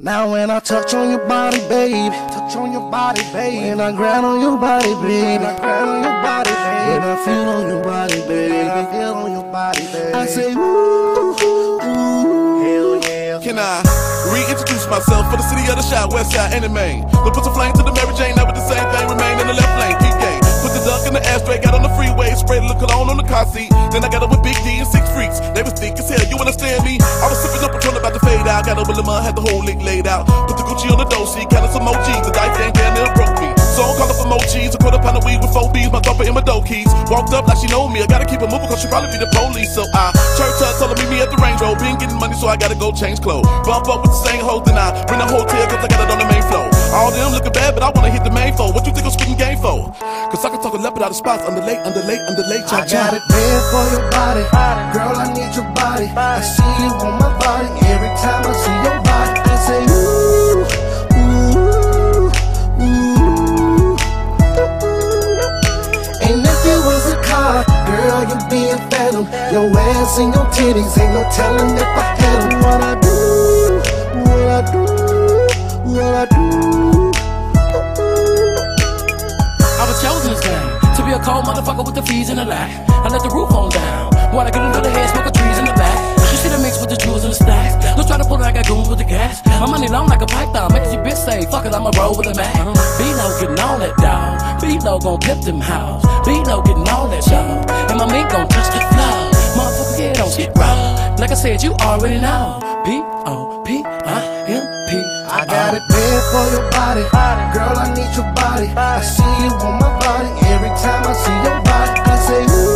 Now when I touch on your body, baby, touch on your body, baby. When I grind on your body, baby, I grind on your body, baby. When I feel on your body, baby, I feel on your body, baby. I say, ooh, ooh, hell yeah. Can I reintroduce myself for the city of the shot, west side and the main? But put some flame to the Mary Jane, never the same thing, remain in the left lane, keep game. Put the duck in the ashtray, got on the freeway, sprayed a little cologne on the car seat. Then I got up with Big D and six out. Put the Gucci on the dough, see, counted some OGs. The dice game down there broke me. So I'm calling for cheese, a quarter pound of weed with four B's, my thumper in my dough keys. Walked up like she know me, I gotta keep it moving cause she probably be the police. So I church her, told her meet me at the Range Road. Been getting money, so I gotta go change clothes. Bump up with the same hoes, then I bring the hotel cause I got it on the main floor. All them looking bad, but I wanna hit the main floor. What you think I'm spitting game for? Cause I can talk a leopard out of spots, underlay, underlay, underlay, cha I got it bad for your body. Girl, I need your body. I a phantom. Your ass and your titties, ain't no telling if I had 'em. What I do, what I do, what I do. I was chosen this game to be a cold motherfucker with the fees in the lag. I let the roof on down. While I get into the head, smoke trees in the back. You see the mix with the jewels and the stacks. Don't try to pull it I got goons with the gas. My money long like a python, making your bitch say, fuck it, I'ma roll with a Mac. Dog. B-Lo gon' flip them house. B-Lo getting all that dog. And my mink gon' touch the floor. Motherfucker, get don't get raw. Like I said, you already know. P-O-P-I-M-P. I got it bad for your body. Girl, I need your body. I see you on my body. Every time I see your body, I say, ooh,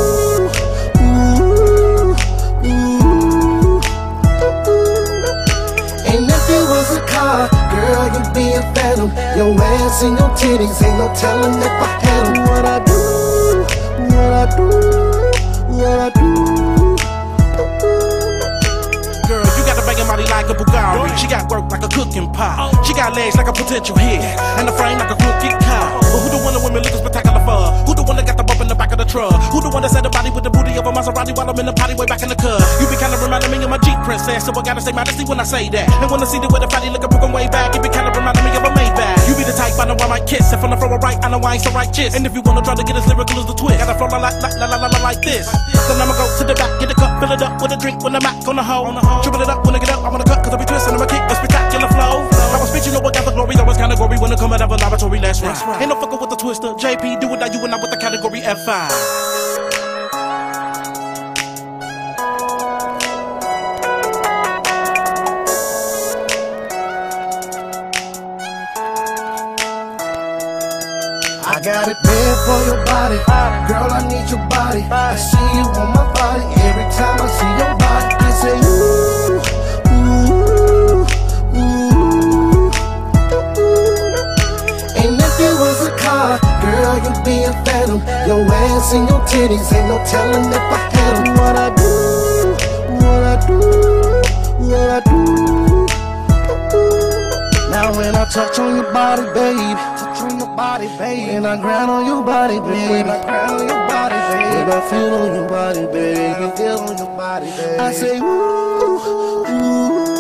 Your ass and your titties, ain't no telling if I had 'em. What I do, what I do, what I do. Girl, you got a banging body like a Bugatti. She got work like a cooking pot. She got legs like a potential hit, and a frame like a crooked car. But who the one that women looking spectacular for? Who the one that got the bump in the back of the truck? Who the one that said the body with the booty of a Maserati while I'm in the potty way back in the cut? You be kinda reminding me of my Jeep princess, so I gotta say modesty when I say that. And when I see the way the fatty looking broken way back, it be kinda reminding me of a Maybach. You be the type I know I might kiss, if on the floor right, I know I ain't so righteous. And if you wanna try to get as lyrical as the twist, gotta flow like like la la la like this. Then I'ma go to the back, get a cup, fill it up with a drink when I'm back on the hoe. Triple it up when I get up, I wanna cut, cause I be twisting, I'ma kick a spectacular flow. I was bitch, you know what got the glory, that was kinda gory when it come out of a laboratory, let's. Ain't no fucker with the Twista, JP, do it now, you and I with the category F5. Got it bad for your body. Girl, I need your body. I see you on my body. Every time I see your body, I say, ooh, ooh, ooh. And if it was a car, girl, you'd be a phantom. Your ass and your titties, ain't no telling if I had 'em. What I do, what I do, what I do. Now when I touch on your body, babe, body, babe. When I grind on your body, babe, when I grind on your body, babe. When I feel on your body, babe, I feel on your body, babe. I say, ooh, ooh,